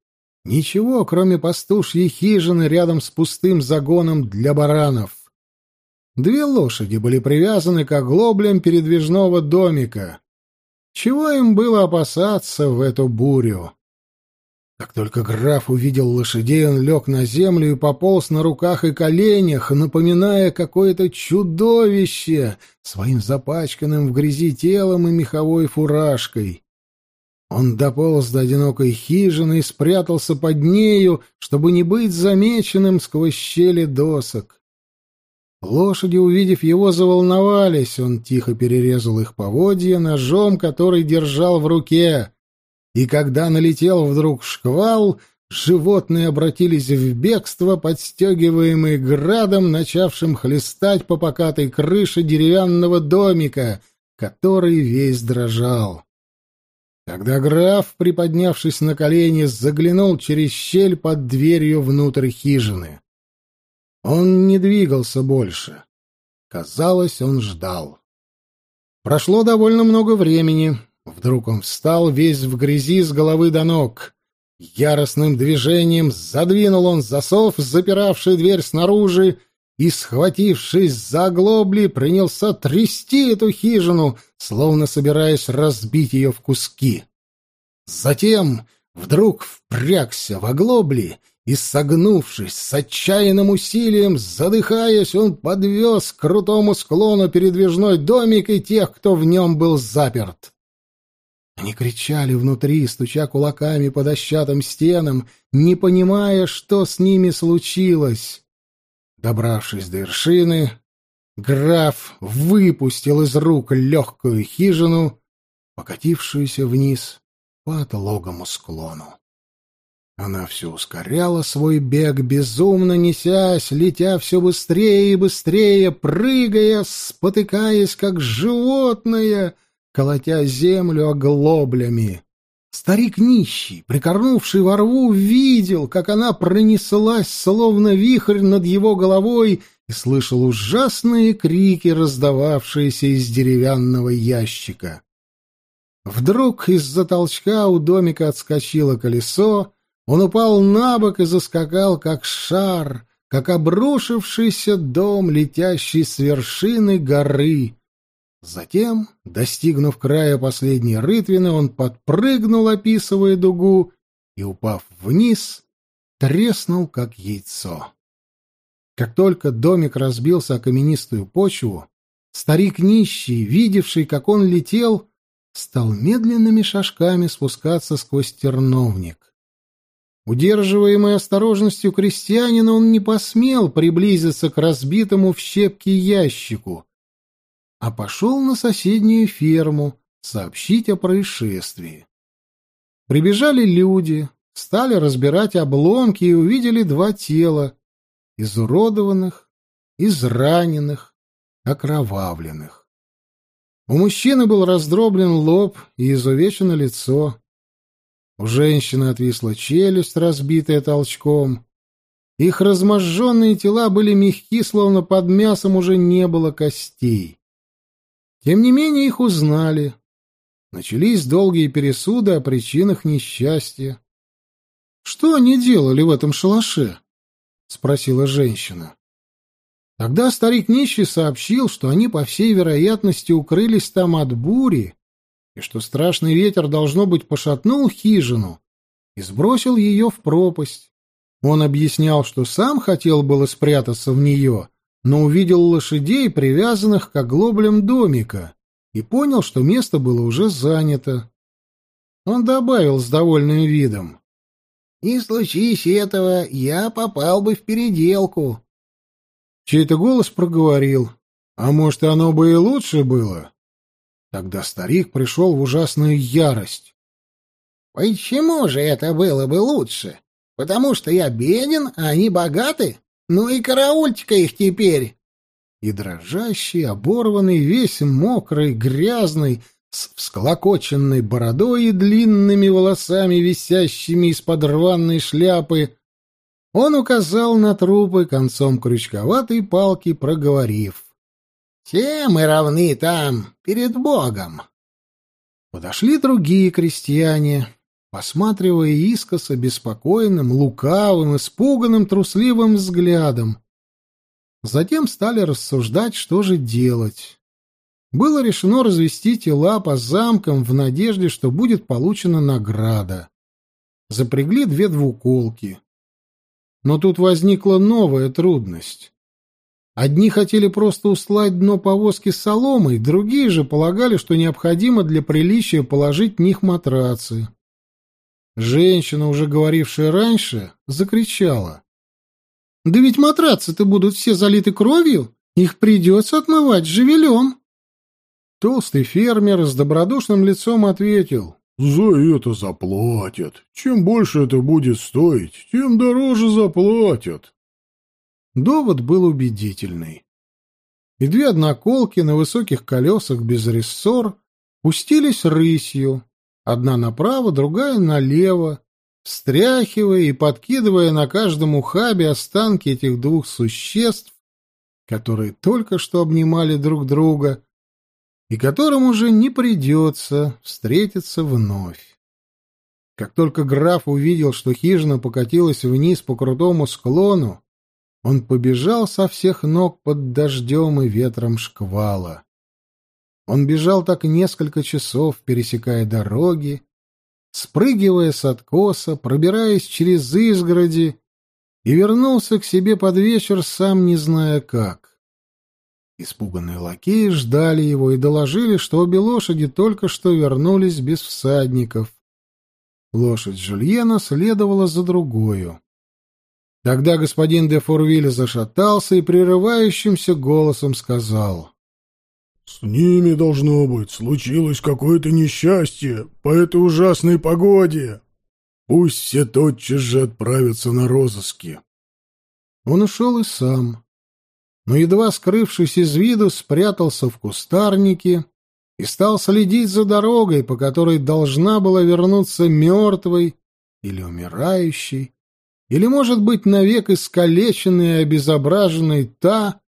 Ничего, кроме пастушьей хижины рядом с пустым загоном для баранов. Две лошади были привязаны к оглоблям передвижного домика. Чего им было опасаться в эту бурю? Как только граф увидел лошадей, он лег на землю и пополз на руках и коленях, напоминая какое-то чудовище своим запачканным в грязи телом и меховой фуражкой. Он дополз до одинокой хижины и спрятался под нею, чтобы не быть замеченным сквозь щели досок. Лошади, увидев его, заволновались. Он тихо перерезал их поводья ножом, который держал в руке. И когда налетел вдруг шквал, животные обратились в бегство, подстегиваемые градом, начавшим хлестать по покатой крыше деревянного домика, который весь дрожал. Тогда граф, приподнявшись на колени, заглянул через щель под дверью внутрь хижины. Он не двигался больше. Казалось, он ждал. Прошло довольно много времени. Вдруг он встал весь в грязи с головы до ног. Яростным движением задвинул он засов, запиравший дверь снаружи, и, схватившись за оглобли, принялся трясти эту хижину, словно собираясь разбить ее в куски. Затем вдруг впрягся в оглобли и, согнувшись с отчаянным усилием, задыхаясь, он подвез к крутому склону передвижной домик и тех, кто в нем был заперт. Они кричали внутри, стуча кулаками по дощатым стенам, не понимая, что с ними случилось. Добравшись до вершины, граф выпустил из рук легкую хижину, покатившуюся вниз по отлогому склону. Она все ускоряла свой бег, безумно несясь, летя все быстрее и быстрее, прыгая, спотыкаясь, как животное, колотя землю оглоблями. Старик нищий, прикорнувший во рву, видел, как она пронеслась, словно вихрь над его головой, и слышал ужасные крики, раздававшиеся из деревянного ящика. Вдруг из-за толчка у домика отскочило колесо, он упал на бок и заскакал, как шар, как обрушившийся дом, летящий с вершины горы. Затем, достигнув края последней рытвины, он подпрыгнул, описывая дугу, и, упав вниз, треснул, как яйцо. Как только домик разбился о каменистую почву, старик нищий, видевший, как он летел, стал медленными шажками спускаться сквозь терновник. Удерживаемый осторожностью крестьянина, он не посмел приблизиться к разбитому в щепки ящику, а пошел на соседнюю ферму сообщить о происшествии. Прибежали люди, стали разбирать обломки и увидели два тела, изуродованных, израненных, окровавленных. У мужчины был раздроблен лоб и изувечено лицо. У женщины отвисла челюсть, разбитая толчком. Их разможженные тела были мягки, словно под мясом уже не было костей. Тем не менее их узнали. Начались долгие пересуды о причинах несчастья. Что они делали в этом шалаше? спросила женщина. Тогда старик нищий сообщил, что они, по всей вероятности, укрылись там от бури, и что страшный ветер, должно быть, пошатнул хижину и сбросил ее в пропасть. Он объяснял, что сам хотел было спрятаться в нее, но увидел лошадей, привязанных к оглоблям домика, и понял, что место было уже занято. Он добавил с довольным видом. «Не случись этого, я попал бы в переделку». Чей-то голос проговорил. «А может, оно бы и лучше было?» Тогда старик пришел в ужасную ярость. «Почему же это было бы лучше? Потому что я беден, а они богаты? Ну и караульте-ка их теперь!» И дрожащий, оборванный, весь мокрый, грязный, с всклокоченной бородой и длинными волосами, висящими из-под рваной шляпы, он указал на трупы концом крючковатой палки, проговорив. «Все мы равны там, перед Богом». Подошли другие крестьяне, посматривая искоса беспокойным, лукавым, испуганным, трусливым взглядом. Затем стали рассуждать, что же делать. Было решено развести тела по замкам в надежде, что будет получена награда. Запрягли две двуколки. Но тут возникла новая трудность. Одни хотели просто устлать дно повозки соломой, другие же полагали, что необходимо для приличия положить в них матрацы. Женщина, уже говорившая раньше, закричала. «Да ведь матрацы-то будут все залиты кровью, их придется отмывать живелем». Толстый фермер с добродушным лицом ответил. «За это заплатят. Чем больше это будет стоить, тем дороже заплатят». Довод был убедительный. И две одноколки на высоких колесах без рессор пустились рысью, одна направо, другая налево, встряхивая и подкидывая на каждом ухабе останки этих двух существ, которые только что обнимали друг друга и которым уже не придется встретиться вновь. Как только граф увидел, что хижина покатилась вниз по крутому склону, он побежал со всех ног под дождем и ветром шквала. Он бежал так несколько часов, пересекая дороги, спрыгивая с откоса, пробираясь через изгороди, и вернулся к себе под вечер, сам не зная как. Испуганные лакеи ждали его и доложили, что обе лошади только что вернулись без всадников. Лошадь Жульена следовала за другую. Тогда господин де Фурвиль зашатался и прерывающимся голосом сказал. — С ними, должно быть, случилось какое-то несчастье по этой ужасной погоде. Пусть все тотчас же отправятся на розыски. Он ушел и сам, но, едва скрывшись из виду, спрятался в кустарнике и стал следить за дорогой, по которой должна была вернуться мертвой или умирающей, или, может быть, навек искалеченной и обезображенной та,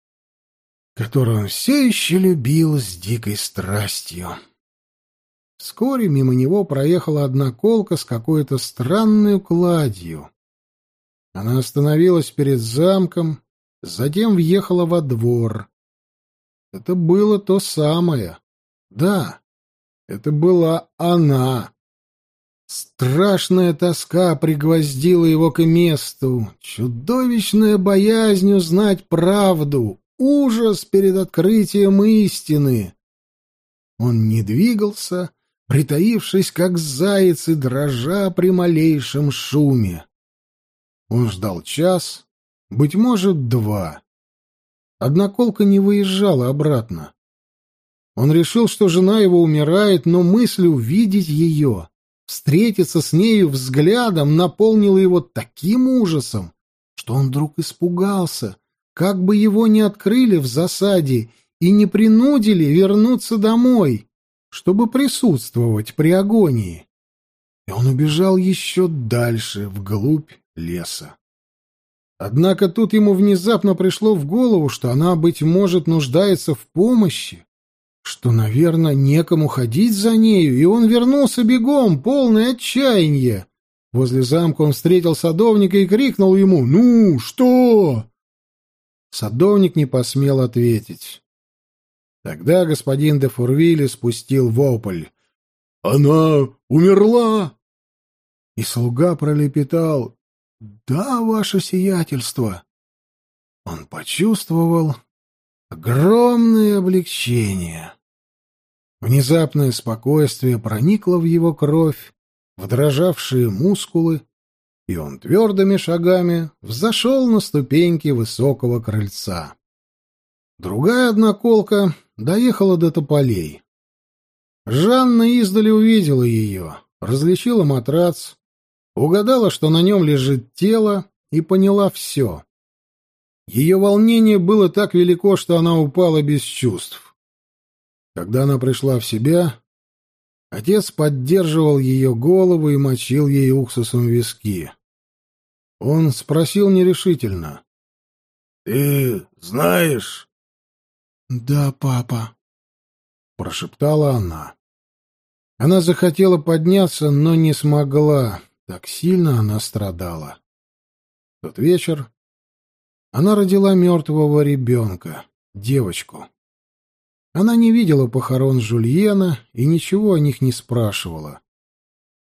которую он все еще любил с дикой страстью. Вскоре мимо него проехала одна колка с какой-то странной укладью. Она остановилась перед замком, затем въехала во двор. Это было то самое. Да, это была она. Страшная тоска пригвоздила его к месту, чудовищная боязнь узнать правду, ужас перед открытием истины. Он не двигался, притаившись, как заяц, и дрожа при малейшем шуме. Он ждал час, быть может, два. Одноколка не выезжала обратно. Он решил, что жена его умирает, но мысль увидеть ее Встретиться с нею взглядом наполнило его таким ужасом, что он вдруг испугался, как бы его не открыли в засаде и не принудили вернуться домой, чтобы присутствовать при агонии. И он убежал еще дальше, вглубь леса. Однако тут ему внезапно пришло в голову, что она, быть может, нуждается в помощи, что, наверное, некому ходить за нею, и он вернулся бегом, полный отчаяния, Возле замка он встретил садовника и крикнул ему «Ну, что?» Садовник не посмел ответить. Тогда господин де Фурвилли спустил вопль. «Она умерла!» И слуга пролепетал «Да, ваше сиятельство!» Он почувствовал огромное облегчение. Внезапное спокойствие проникло в его кровь, в дрожавшие мускулы, и он твердыми шагами взошел на ступеньки высокого крыльца. Другая одноколка доехала до тополей. Жанна издали увидела ее, различила матрац, угадала, что на нем лежит тело, и поняла все. Ее волнение было так велико, что она упала без чувств. Когда она пришла в себя, отец поддерживал ее голову и мочил ей уксусом виски. Он спросил нерешительно. — Ты знаешь? — Да, папа, — прошептала она. Она захотела подняться, но не смогла. Так сильно она страдала. В тот вечер она родила мертвого ребенка, девочку. Она не видела похорон Жульена и ничего о них не спрашивала.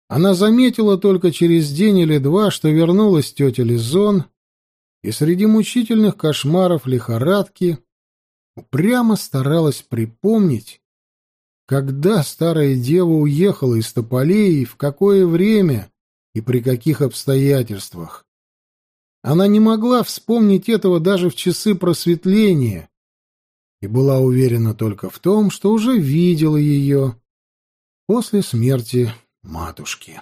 Она заметила только через день или два, что вернулась тетя Лизон, и среди мучительных кошмаров лихорадки упрямо старалась припомнить, когда старая дева уехала из Тополей в какое время и при каких обстоятельствах. Она не могла вспомнить этого даже в часы просветления и была уверена только в том, что уже видела ее после смерти матушки.